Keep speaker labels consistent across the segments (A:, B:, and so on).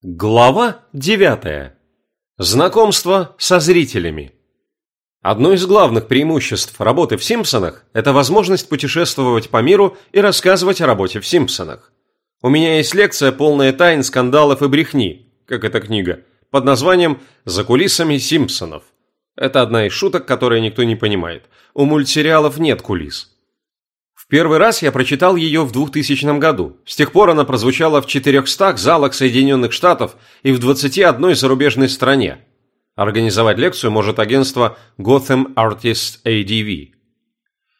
A: Глава 9. Знакомство со зрителями. Одно из главных преимуществ работы в «Симпсонах» – это возможность путешествовать по миру и рассказывать о работе в «Симпсонах». У меня есть лекция, полная тайн, скандалов и брехни, как эта книга, под названием «За кулисами Симпсонов». Это одна из шуток, которые никто не понимает. У мультсериалов нет кулис. Первый раз я прочитал ее в 2000 году. С тех пор она прозвучала в 400 залах Соединенных Штатов и в 21 зарубежной стране. Организовать лекцию может агентство Gotham Artists ADV.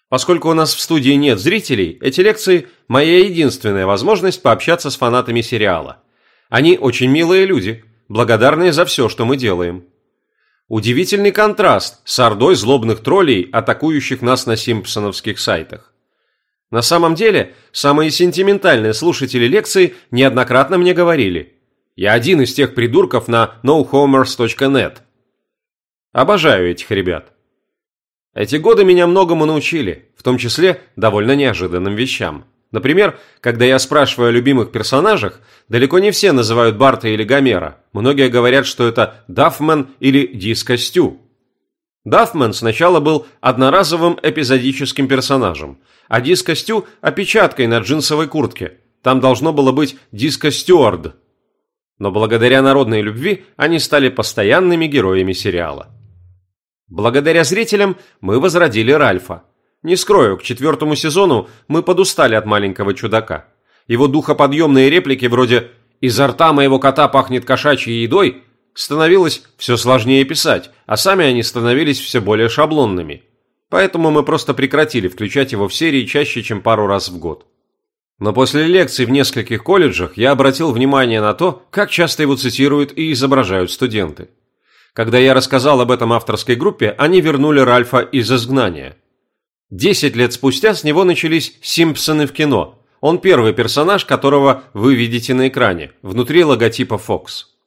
A: Поскольку у нас в студии нет зрителей, эти лекции – моя единственная возможность пообщаться с фанатами сериала. Они очень милые люди, благодарные за все, что мы делаем. Удивительный контраст с ордой злобных троллей, атакующих нас на симпсоновских сайтах. На самом деле, самые сентиментальные слушатели лекций неоднократно мне говорили. Я один из тех придурков на nohomers.net. Обожаю этих ребят. Эти годы меня многому научили, в том числе довольно неожиданным вещам. Например, когда я спрашиваю о любимых персонажах, далеко не все называют Барта или Гомера. Многие говорят, что это Даффман или Диско Стю. Даффман сначала был одноразовым эпизодическим персонажем, а Диско Стю – опечаткой на джинсовой куртке. Там должно было быть Диско Стюард. Но благодаря народной любви они стали постоянными героями сериала. Благодаря зрителям мы возродили Ральфа. Не скрою, к четвертому сезону мы подустали от маленького чудака. Его духоподъемные реплики вроде «Изо рта моего кота пахнет кошачьей едой» становилось все сложнее писать, а сами они становились все более шаблонными. Поэтому мы просто прекратили включать его в серии чаще, чем пару раз в год. Но после лекций в нескольких колледжах я обратил внимание на то, как часто его цитируют и изображают студенты. Когда я рассказал об этом авторской группе, они вернули Ральфа из изгнания. Десять лет спустя с него начались «Симпсоны в кино». Он первый персонаж, которого вы видите на экране, внутри логотипа Fox.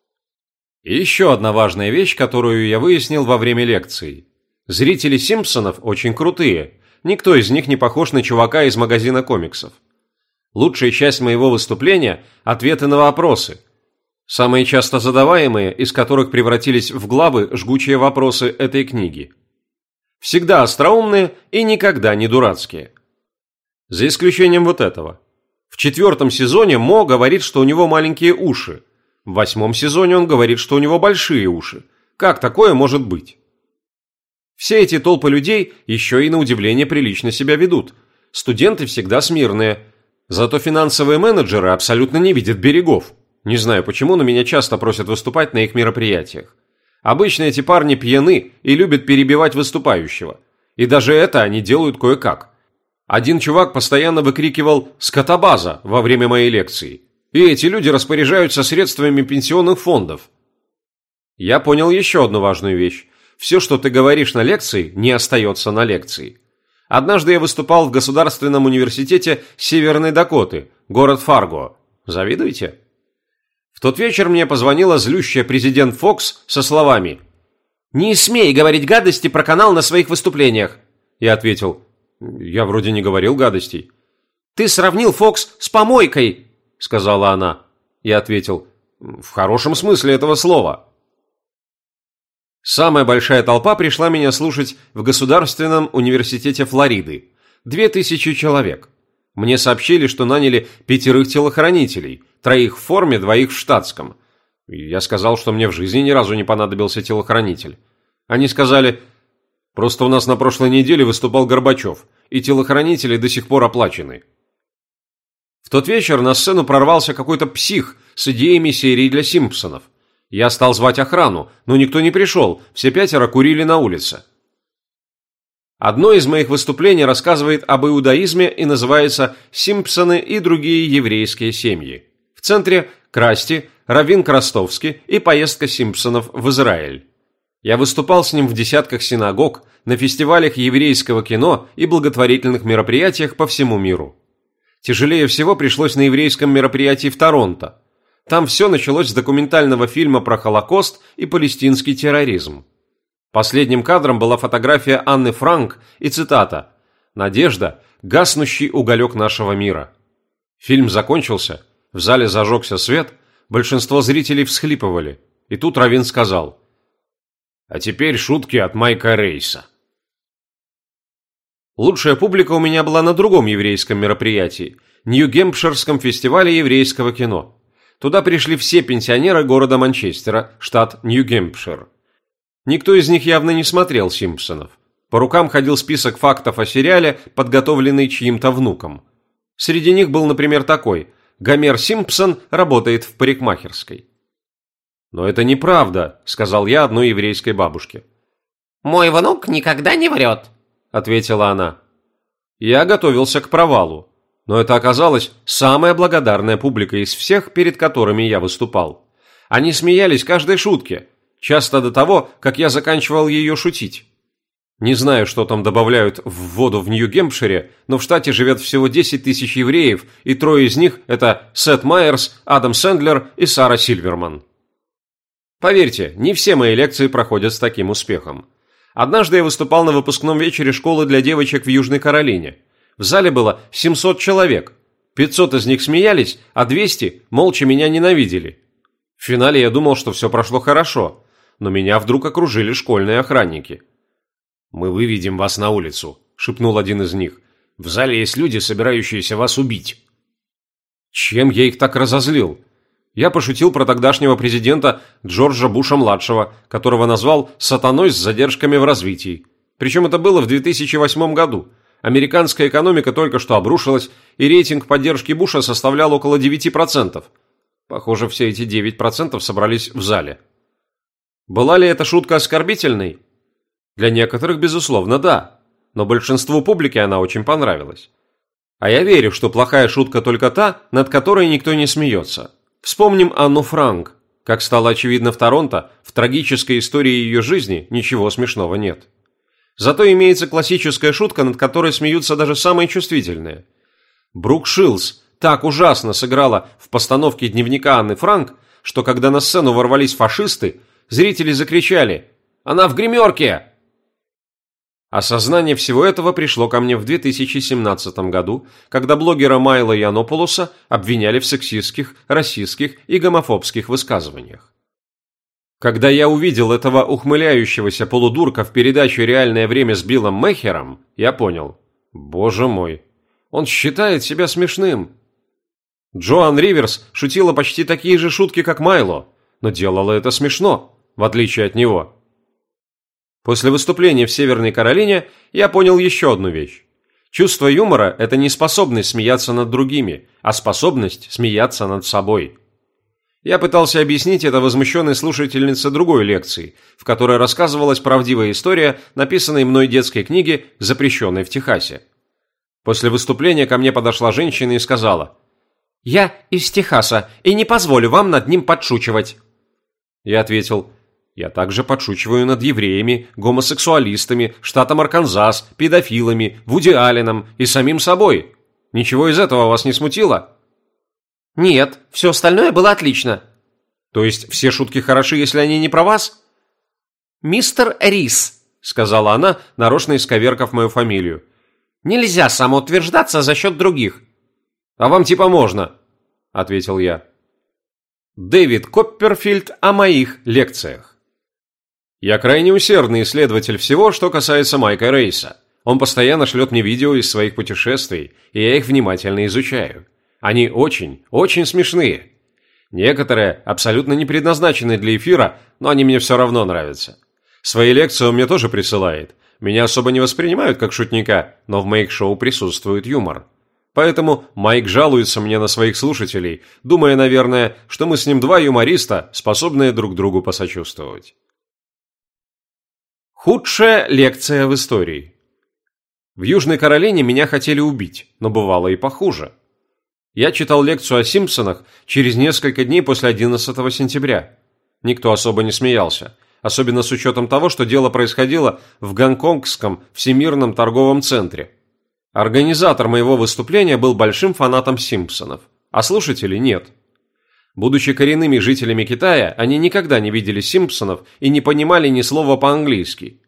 A: Еще одна важная вещь, которую я выяснил во время лекции. Зрители «Симпсонов» очень крутые. Никто из них не похож на чувака из магазина комиксов. Лучшая часть моего выступления – ответы на вопросы. Самые часто задаваемые, из которых превратились в главы жгучие вопросы этой книги. Всегда остроумные и никогда не дурацкие. За исключением вот этого. В четвертом сезоне Мо говорит, что у него маленькие уши – в восьмом сезоне он говорит, что у него большие уши. Как такое может быть? Все эти толпы людей еще и на удивление прилично себя ведут. Студенты всегда смирные. Зато финансовые менеджеры абсолютно не видят берегов. Не знаю почему, но меня часто просят выступать на их мероприятиях. Обычно эти парни пьяны и любят перебивать выступающего. И даже это они делают кое-как. Один чувак постоянно выкрикивал «скотобаза» во время моей лекции – и эти люди распоряжаются средствами пенсионных фондов. Я понял еще одну важную вещь. Все, что ты говоришь на лекции, не остается на лекции. Однажды я выступал в Государственном университете Северной Дакоты, город Фарго. Завидуете? В тот вечер мне позвонила злющая президент Фокс со словами «Не смей говорить гадости про канал на своих выступлениях!» Я ответил «Я вроде не говорил гадостей». «Ты сравнил Фокс с помойкой!» Сказала она. Я ответил, в хорошем смысле этого слова. Самая большая толпа пришла меня слушать в Государственном университете Флориды. Две тысячи человек. Мне сообщили, что наняли пятерых телохранителей, троих в форме, двоих в штатском. Я сказал, что мне в жизни ни разу не понадобился телохранитель. Они сказали, просто у нас на прошлой неделе выступал Горбачев, и телохранители до сих пор оплачены тот вечер на сцену прорвался какой-то псих с идеями серии для Симпсонов. Я стал звать охрану, но никто не пришел, все пятеро курили на улице. Одно из моих выступлений рассказывает об иудаизме и называется «Симпсоны и другие еврейские семьи». В центре – Красти, Равин Крастовский и поездка Симпсонов в Израиль. Я выступал с ним в десятках синагог, на фестивалях еврейского кино и благотворительных мероприятиях по всему миру. Тяжелее всего пришлось на еврейском мероприятии в Торонто. Там все началось с документального фильма про Холокост и палестинский терроризм. Последним кадром была фотография Анны Франк и цитата «Надежда – гаснущий уголек нашего мира». Фильм закончился, в зале зажегся свет, Большинство зрителей всхлипывали. И тут Равин сказал. «А теперь шутки от Майка Рейса». Лучшая публика у меня была на другом еврейском мероприятии – Нью-Гемпширском фестивале еврейского кино. Туда пришли все пенсионеры города Манчестера, штат Нью-Гемпшир. Никто из них явно не смотрел «Симпсонов». По рукам ходил список фактов о сериале, подготовленный чьим-то внуком. Среди них был, например, такой – Гомер Симпсон работает в парикмахерской. «Но это неправда», – сказал я одной еврейской бабушке.
B: «Мой внук никогда не врет», – ответила она.
A: Я готовился к провалу, но это оказалась самая благодарная публика из всех, перед которыми я выступал. Они смеялись каждой шутке, часто до того, как я заканчивал ее шутить. Не знаю, что там добавляют в воду в Нью-Гемпшире, но в штате живет всего 10 тысяч евреев, и трое из них – это Сет Майерс, Адам Сэндлер и Сара Сильверман. Поверьте, не все мои лекции проходят с таким успехом. Однажды я выступал на выпускном вечере школы для девочек в Южной Каролине. В зале было 700 человек. 500 из них смеялись, а 200 молча меня ненавидели. В финале я думал, что все прошло хорошо, но меня вдруг окружили школьные охранники – «Мы выведем вас на улицу», – шепнул один из них. «В зале есть люди, собирающиеся вас убить». Чем я их так разозлил? Я пошутил про тогдашнего президента Джорджа Буша-младшего, которого назвал «сатаной с задержками в развитии». Причем это было в 2008 году. Американская экономика только что обрушилась, и рейтинг поддержки Буша составлял около 9%. Похоже, все эти 9% собрались в зале. Была ли эта шутка оскорбительной? Для некоторых, безусловно, да, но большинству публики она очень понравилась. А я верю, что плохая шутка только та, над которой никто не смеется. Вспомним Анну Франк. Как стало очевидно в Торонто, в трагической истории ее жизни ничего смешного нет. Зато имеется классическая шутка, над которой смеются даже самые чувствительные. Брук Шилс так ужасно сыграла в постановке дневника Анны Франк, что когда на сцену ворвались фашисты, зрители закричали «Она в гримерке!» Осознание всего этого пришло ко мне в 2017 году, когда блогера Майла Янополуса обвиняли в сексистских, расистских и гомофобских высказываниях. Когда я увидел этого ухмыляющегося полудурка в передаче «Реальное время» с Биллом Мехером, я понял, боже мой, он считает себя смешным. Джоан Риверс шутила почти такие же шутки, как Майло, но делала это смешно, в отличие от него. После выступления в Северной Каролине я понял еще одну вещь. Чувство юмора – это не способность смеяться над другими, а способность смеяться над собой. Я пытался объяснить это возмущенной слушательнице другой лекции, в которой рассказывалась правдивая история, написанной мной детской книги, запрещенной в Техасе. После выступления ко мне подошла женщина и сказала «Я из Техаса и не позволю вам над ним подшучивать». Я ответил я также подшучиваю над евреями, гомосексуалистами, штатом Арканзас, педофилами, Вуди Алленом и самим собой. Ничего из этого вас не смутило?
B: Нет, все остальное было отлично.
A: То есть все шутки хороши, если они не про вас?
B: Мистер Рис, сказала она, нарочно исковеркав мою фамилию. Нельзя самоутверждаться за счет других.
A: А вам типа можно, ответил я. Дэвид Копперфильд о моих лекциях. Я крайне усердный исследователь всего, что касается Майка Рейса. Он постоянно шлет мне видео из своих путешествий, и я их внимательно изучаю. Они очень, очень смешные. Некоторые абсолютно не предназначены для эфира, но они мне все равно нравятся. Свои лекции он мне тоже присылает. Меня особо не воспринимают как шутника, но в моих шоу присутствует юмор. Поэтому Майк жалуется мне на своих слушателей, думая, наверное, что мы с ним два юмориста, способные друг другу посочувствовать. Худшая лекция в истории. В Южной Каролине меня хотели убить, но бывало и похуже. Я читал лекцию о Симпсонах через несколько дней после 11 сентября. Никто особо не смеялся, особенно с учетом того, что дело происходило в Гонконгском Всемирном торговом центре. Организатор моего выступления был большим фанатом Симпсонов, а слушателей нет – Будучи коренными жителями Китая, они никогда не видели Симпсонов и не понимали ни слова по-английски.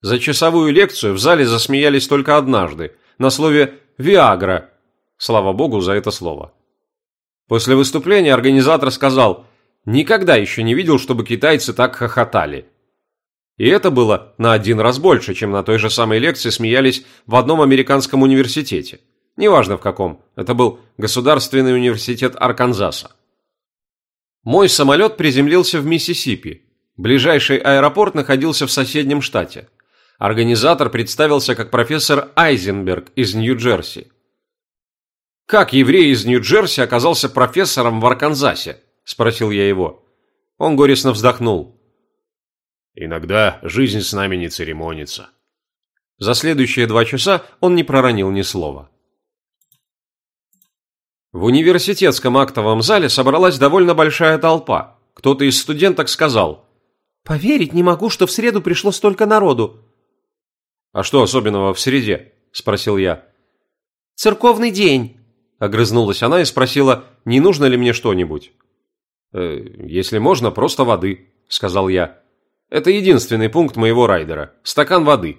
A: За часовую лекцию в зале засмеялись только однажды, на слове «Виагра». Слава богу за это слово. После выступления организатор сказал, никогда еще не видел, чтобы китайцы так хохотали. И это было на один раз больше, чем на той же самой лекции смеялись в одном американском университете. Неважно в каком, это был Государственный университет Арканзаса. Мой самолет приземлился в Миссисипи. Ближайший аэропорт находился в соседнем штате. Организатор представился как профессор Айзенберг из Нью-Джерси. «Как еврей из Нью-Джерси оказался профессором в Арканзасе?» – спросил я его. Он горестно вздохнул.
C: «Иногда жизнь с нами не церемонится».
A: За следующие два часа он не проронил ни слова. В университетском актовом зале собралась довольно большая толпа. Кто-то из студенток сказал.
B: «Поверить не могу, что в среду пришло столько народу».
A: «А что особенного в среде?» – спросил я.
B: «Церковный день», – огрызнулась она и спросила, не нужно ли мне что-нибудь.
A: «Э, «Если можно, просто воды», – сказал я. «Это единственный пункт моего райдера. Стакан воды».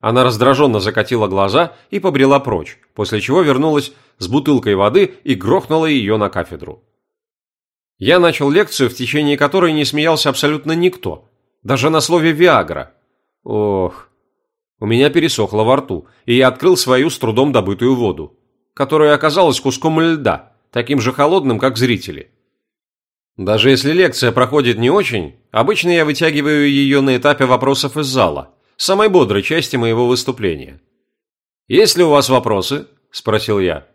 A: Она раздраженно закатила глаза и побрела прочь, после чего вернулась с бутылкой воды и грохнула ее на кафедру. Я начал лекцию, в течение которой не смеялся абсолютно никто, даже на слове «Виагра». Ох, у меня пересохло во рту, и я открыл свою с трудом добытую воду, которая оказалась куском льда, таким же холодным, как зрители. Даже если лекция проходит не очень, обычно я вытягиваю ее на этапе вопросов из зала – самой бодрой части моего выступления. «Есть ли у вас вопросы?» – спросил я.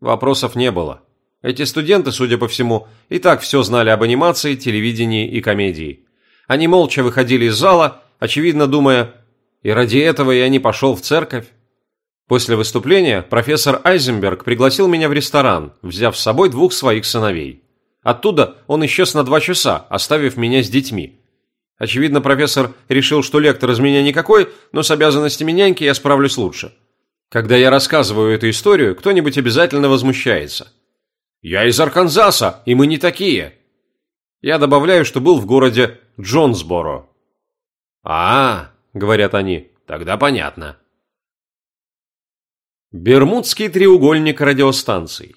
A: Вопросов не было. Эти студенты, судя по всему, и так все знали об анимации, телевидении и комедии. Они молча выходили из зала, очевидно думая, и ради этого я не пошел в церковь. После выступления профессор Айзенберг пригласил меня в ресторан, взяв с собой двух своих сыновей. Оттуда он исчез на два часа, оставив меня с детьми, Очевидно, профессор решил, что лектор из меня никакой, но с обязанностями няньки я справлюсь лучше. Когда я рассказываю эту историю, кто-нибудь обязательно возмущается. «Я из Арканзаса, и мы не такие!» Я добавляю, что был в городе Джонсборо.
C: «А, — говорят они, — тогда понятно».
A: Бермудский треугольник радиостанций.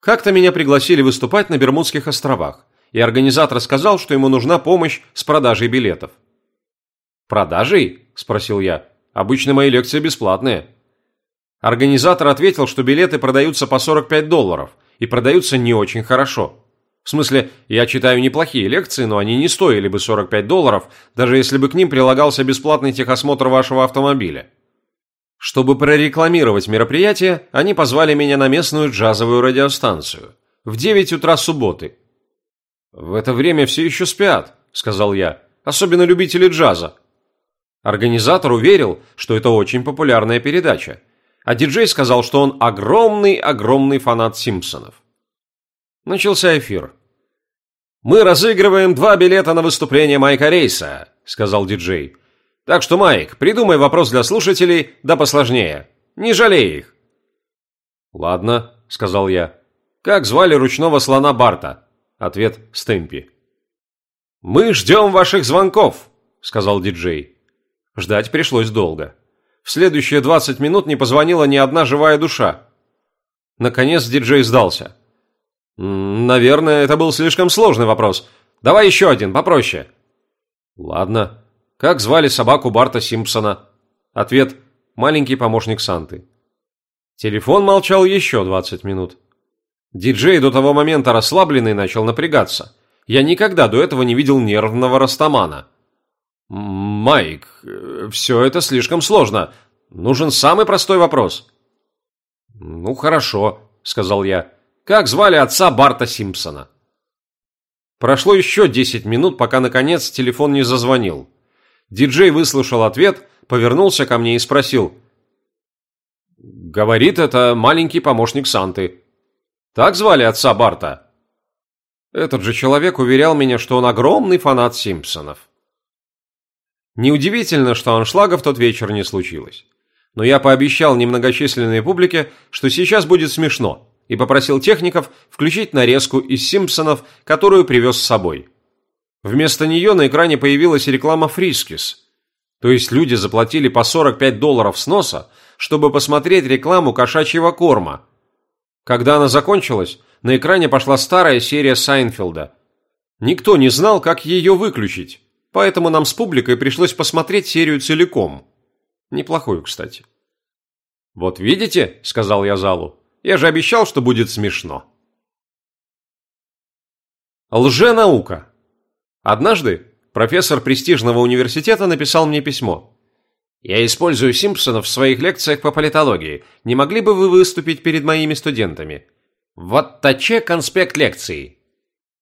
A: Как-то меня пригласили выступать на Бермудских островах и организатор сказал, что ему нужна помощь с продажей билетов. «Продажей?» – спросил я. «Обычно мои лекции бесплатные». Организатор ответил, что билеты продаются по 45 долларов и продаются не очень хорошо. В смысле, я читаю неплохие лекции, но они не стоили бы 45 долларов, даже если бы к ним прилагался бесплатный техосмотр вашего автомобиля. Чтобы прорекламировать мероприятие, они позвали меня на местную джазовую радиостанцию. В 9 утра субботы, «В это время все еще спят», – сказал я, – «особенно любители джаза». Организатор уверил, что это очень популярная передача, а диджей сказал, что он огромный-огромный фанат Симпсонов. Начался эфир. «Мы разыгрываем два билета на выступление Майка Рейса», – сказал диджей. «Так что, Майк, придумай вопрос для слушателей, да посложнее. Не жалей их». «Ладно», – сказал я. «Как звали ручного слона Барта?» Ответ Стэмпи. «Мы ждем ваших звонков», – сказал диджей. Ждать пришлось долго. В следующие 20 минут не позвонила ни одна живая душа. Наконец диджей сдался. «Наверное, это был слишком сложный вопрос. Давай еще один, попроще». «Ладно. Как звали собаку Барта Симпсона?» Ответ «Маленький помощник Санты». Телефон молчал еще 20 минут. Диджей до того момента расслабленный начал напрягаться. Я никогда до этого не видел нервного растамана. «Майк, все это слишком сложно. Нужен самый простой вопрос». «Ну, хорошо», — сказал я. «Как звали отца Барта Симпсона?» Прошло еще десять минут, пока, наконец, телефон не зазвонил. Диджей выслушал ответ, повернулся ко мне и спросил. «Говорит, это маленький помощник Санты. Так звали отца Барта?» Этот же человек уверял меня, что он огромный фанат Симпсонов. Неудивительно, что аншлага в тот вечер не случилось. Но я пообещал немногочисленной публике, что сейчас будет смешно, и попросил техников включить нарезку из Симпсонов, которую привез с собой. Вместо нее на экране появилась реклама Фрискис. То есть люди заплатили по 45 долларов с носа, чтобы посмотреть рекламу кошачьего корма – когда она закончилась, на экране пошла старая серия Сайнфилда. Никто не знал, как ее выключить, поэтому нам с публикой пришлось посмотреть серию целиком. Неплохую, кстати. «Вот видите», — сказал я залу, — «я же обещал, что будет смешно». Лженаука. Однажды профессор престижного университета написал мне письмо. «Я использую Симпсонов в своих лекциях по политологии. Не могли бы вы выступить перед моими студентами?» «Вот точе конспект лекции».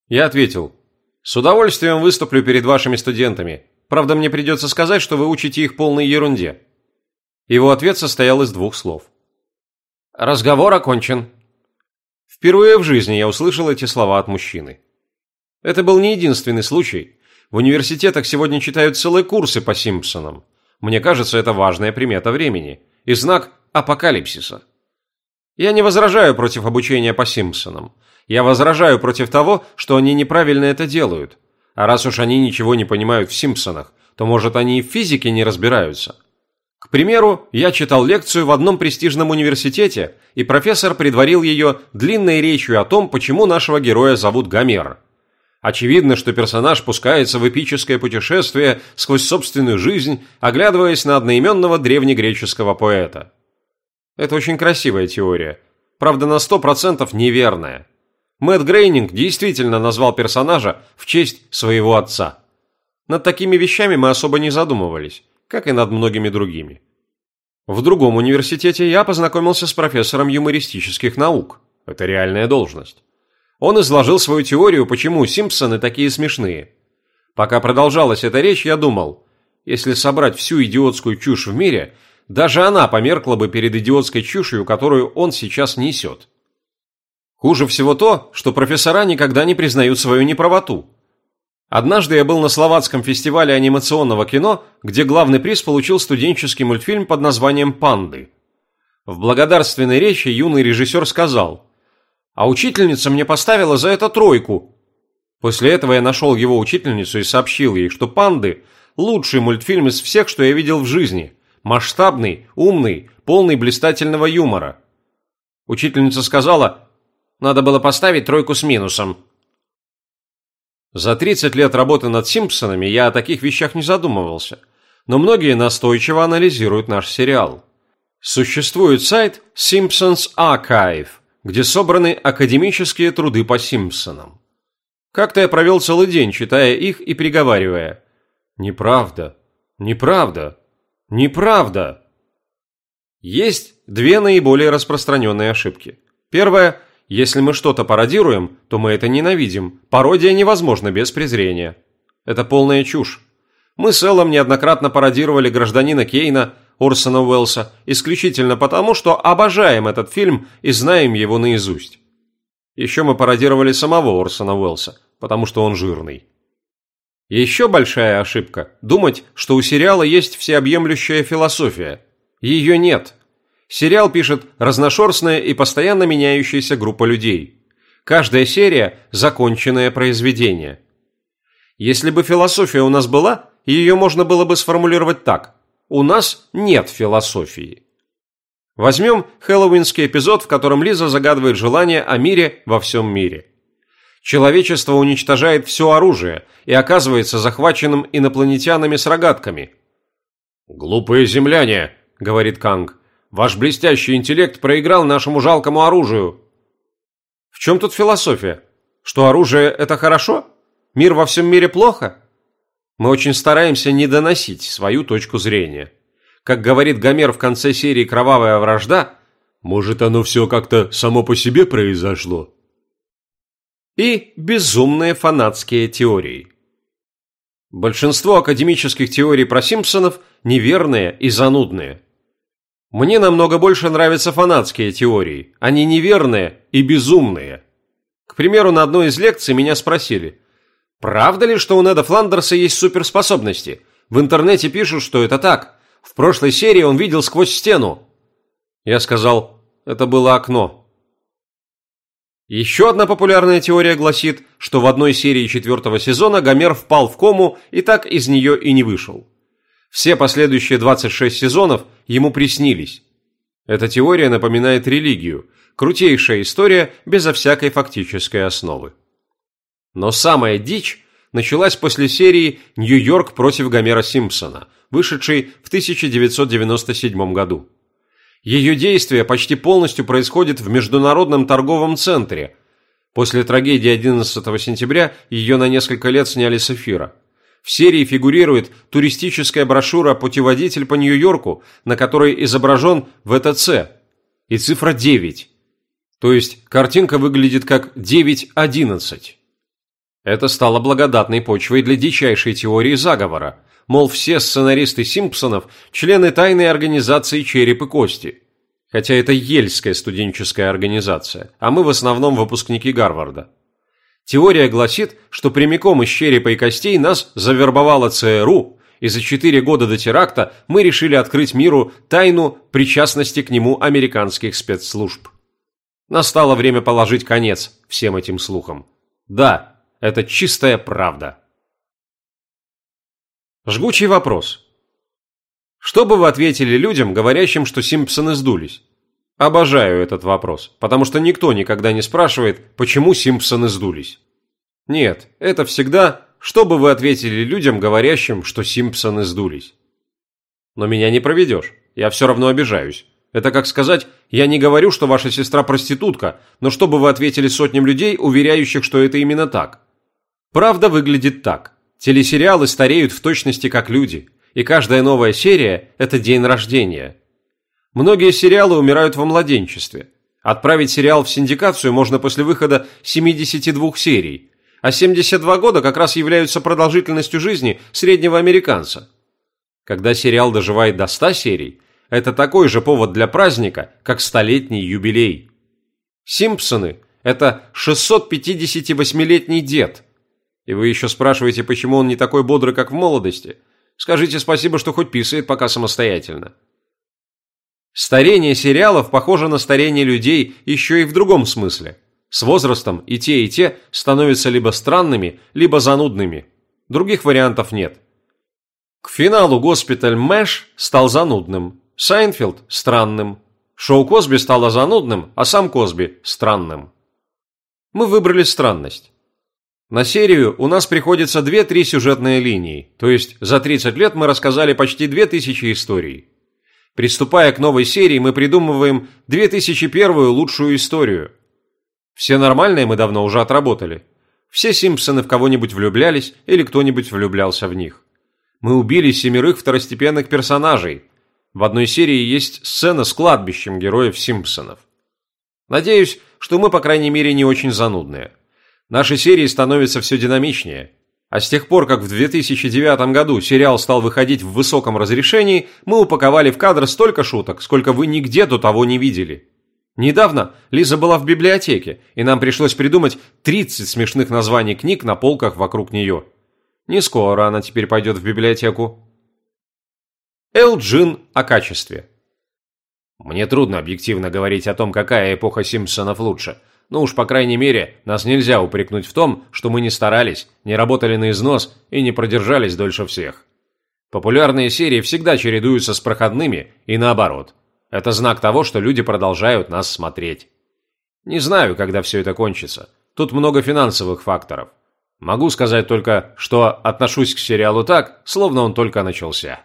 A: Я ответил. «С удовольствием выступлю перед вашими студентами. Правда, мне придется сказать, что вы учите их полной ерунде». Его ответ состоял из двух слов. «Разговор окончен». Впервые в жизни я услышал эти слова от мужчины. Это был не единственный случай. В университетах сегодня читают целые курсы по Симпсонам. Мне кажется, это важная примета времени и знак апокалипсиса. Я не возражаю против обучения по Симпсонам. Я возражаю против того, что они неправильно это делают. А раз уж они ничего не понимают в Симпсонах, то, может, они и в физике не разбираются. К примеру, я читал лекцию в одном престижном университете, и профессор предварил ее длинной речью о том, почему нашего героя зовут Гомер. Очевидно, что персонаж пускается в эпическое путешествие сквозь собственную жизнь, оглядываясь на одноименного древнегреческого поэта. Это очень красивая теория, правда на 100% неверная. Мэтт Грейнинг действительно назвал персонажа в честь своего отца. Над такими вещами мы особо не задумывались, как и над многими другими. В другом университете я познакомился с профессором юмористических наук. Это реальная должность. Он изложил свою теорию, почему Симпсоны такие смешные. Пока продолжалась эта речь, я думал, если собрать всю идиотскую чушь в мире, даже она померкла бы перед идиотской чушью, которую он сейчас несет. Хуже всего то, что профессора никогда не признают свою неправоту. Однажды я был на Словацком фестивале анимационного кино, где главный приз получил студенческий мультфильм под названием «Панды». В благодарственной речи юный режиссер сказал – а учительница мне поставила за это тройку. После этого я нашел его учительницу и сообщил ей, что «Панды» – лучший мультфильм из всех, что я видел в жизни. Масштабный, умный, полный блистательного юмора. Учительница сказала, надо было поставить тройку с минусом. За 30 лет работы над «Симпсонами» я о таких вещах не задумывался, но многие настойчиво анализируют наш сериал. Существует сайт Simpsons Archive – где собраны академические труды по Симпсонам. Как-то я провел целый день, читая их и приговаривая «Неправда, неправда, неправда». Есть две наиболее распространенные ошибки. Первая – если мы что-то пародируем, то мы это ненавидим. Пародия невозможна без презрения. Это полная чушь. Мы с Эллом неоднократно пародировали гражданина Кейна, Орсона Уэллса исключительно потому, что обожаем этот фильм и знаем его наизусть. Еще мы пародировали самого Орсона Уэллса, потому что он жирный. Еще большая ошибка – думать, что у сериала есть всеобъемлющая философия. Ее нет. Сериал пишет разношерстная и постоянно меняющаяся группа людей. Каждая серия – законченное произведение. Если бы философия у нас была, ее можно было бы сформулировать так – у нас нет философии. Возьмем хэллоуинский эпизод, в котором Лиза загадывает желание о мире во всем мире. Человечество уничтожает все оружие и оказывается захваченным инопланетянами с рогатками. «Глупые земляне», — говорит Канг, — «ваш блестящий интеллект проиграл нашему жалкому оружию». В чем тут философия? Что оружие – это хорошо? Мир во всем мире плохо? Мы очень стараемся не доносить свою точку зрения. Как говорит Гомер в конце серии «Кровавая вражда», может, оно все как-то само по себе произошло? И безумные фанатские теории. Большинство академических теорий про Симпсонов неверные и занудные. Мне намного больше нравятся фанатские теории, они неверные и безумные. К примеру, на одной из лекций меня спросили – Правда ли, что у Неда Фландерса есть суперспособности? В интернете пишут, что это так. В прошлой серии он видел сквозь стену. Я сказал, это было окно. Еще одна популярная теория гласит, что в одной серии четвертого сезона Гомер впал в кому и так из нее и не вышел. Все последующие 26 сезонов ему приснились. Эта теория напоминает религию, крутейшая история безо всякой фактической основы. Но самая дичь началась после серии «Нью-Йорк против Гомера Симпсона», вышедшей в 1997 году. Ее действие почти полностью происходит в Международном торговом центре. После трагедии 11 сентября ее на несколько лет сняли с эфира. В серии фигурирует туристическая брошюра «Путеводитель по Нью-Йорку», на которой изображен ВТЦ и цифра 9. То есть картинка выглядит как 9.11. Это стало благодатной почвой для дичайшей теории заговора, мол, все сценаристы Симпсонов – члены тайной организации «Череп и кости». Хотя это Ельская студенческая организация, а мы в основном выпускники Гарварда. Теория гласит, что прямиком из черепа и костей нас завербовала ЦРУ, и за четыре года до теракта мы решили открыть миру тайну причастности к нему американских спецслужб. Настало время положить конец всем этим слухам. Да, это чистая правда. Жгучий вопрос. Что бы вы ответили людям, говорящим, что Симпсоны сдулись? Обожаю этот вопрос, потому что никто никогда не спрашивает, почему Симпсоны сдулись. Нет, это всегда, что бы вы ответили людям, говорящим, что Симпсоны сдулись. Но меня не проведешь, я все равно обижаюсь. Это как сказать, я не говорю, что ваша сестра проститутка, но что бы вы ответили сотням людей, уверяющих, что это именно так? Правда выглядит так. Телесериалы стареют в точности как люди, и каждая новая серия – это день рождения. Многие сериалы умирают во младенчестве. Отправить сериал в синдикацию можно после выхода 72 серий, а 72 года как раз являются продолжительностью жизни среднего американца. Когда сериал доживает до 100 серий, это такой же повод для праздника, как столетний юбилей. «Симпсоны» – это 658-летний дед – и вы еще спрашиваете, почему он не такой бодрый, как в молодости? Скажите спасибо, что хоть писает пока самостоятельно. Старение сериалов похоже на старение людей еще и в другом смысле. С возрастом и те, и те становятся либо странными, либо занудными. Других вариантов нет. К финалу «Госпиталь Мэш» стал занудным, Сайнфилд – странным, шоу Косби стало занудным, а сам Косби – странным. Мы выбрали странность. На серию у нас приходится 2-3 сюжетные линии, то есть за 30 лет мы рассказали почти 2000 историй. Приступая к новой серии, мы придумываем 2001 лучшую историю. Все нормальные мы давно уже отработали. Все Симпсоны в кого-нибудь влюблялись или кто-нибудь влюблялся в них. Мы убили семерых второстепенных персонажей. В одной серии есть сцена с кладбищем героев Симпсонов. Надеюсь, что мы, по крайней мере, не очень занудные. Наши серии становятся все динамичнее. А с тех пор, как в 2009 году сериал стал выходить в высоком разрешении, мы упаковали в кадр столько шуток, сколько вы нигде до того не видели. Недавно Лиза была в библиотеке, и нам пришлось придумать 30 смешных названий книг на полках вокруг нее. Не скоро она теперь пойдет в библиотеку. Элджин о качестве. Мне трудно объективно говорить о том, какая эпоха Симпсонов лучше – ну уж, по крайней мере, нас нельзя упрекнуть в том, что мы не старались, не работали на износ и не продержались дольше всех. Популярные серии всегда чередуются с проходными и наоборот. Это знак того, что люди продолжают нас смотреть. Не знаю, когда все это кончится. Тут много финансовых факторов. Могу сказать только, что отношусь к сериалу так, словно он только начался.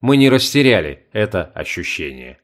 A: Мы не растеряли это ощущение.